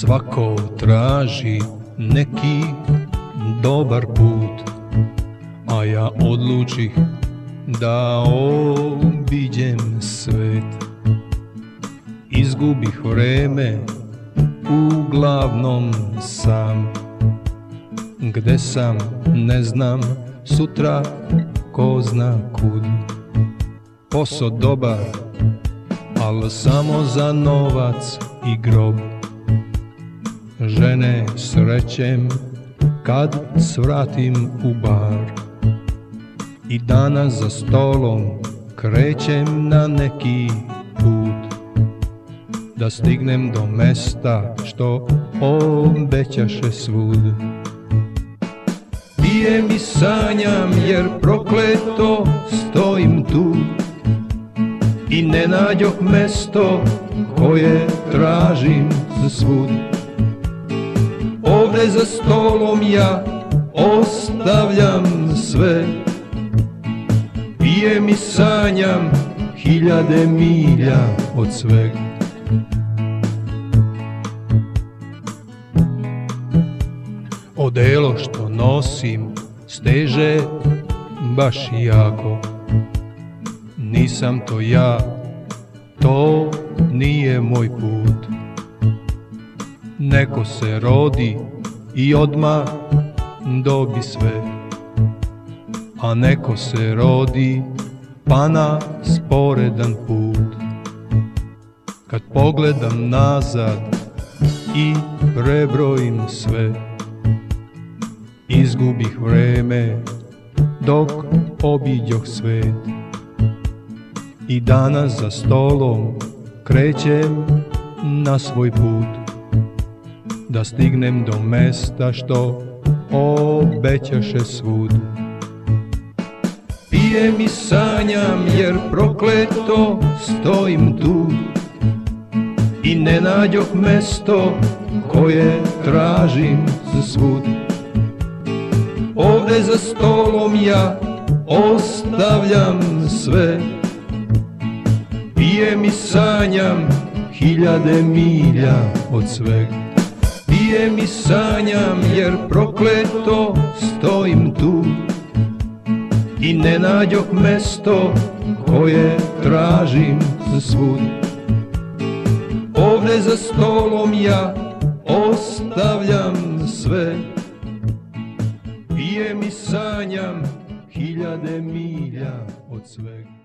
Svako traži neki dobar put A ja odlučih da obiđem svet. Izgubih vreme uglavnom sam. Gde sam ne znam sutra ko zna kud. Poso dobar, al samo za novac i grob Žene srećem kad svratim u bar. I danas za stolom krećem na neki put Da stignem do mesta što obećaše svud. Pijem i sanjam jer prokleto stojim tu. I ne nađoh mesto koje tražim za svud Ovde za stolom ja ostavljam sve. Pijem i sanjam hiljade milja od svega. Odelo što nosim steže baš jako. Nisam to ja, to nije moj put. Neko se rodi i odma dobi sve. A neko se rodi pa na sporedan put. Kad pogledam nazad i prebrojim sve Izgubih vreme dok obiđoh svet. I danas za stolom krećem na svoj put Da stignem do mesta što obećaše svud. Pijem i sanjam jer prokleto stojim tu. I ne nađoh mesto koje tražim za svud. Ovde za stolom ja ostavljam sve. Pijem i sanjam hiljade milja od svega Pijem i sanjam jer prokleto stojim tu. I ne nađoh mesto koje tražim svud. Ovde za stolom ja ostavljam sve. Pijem i sanjam hiljade milja od svega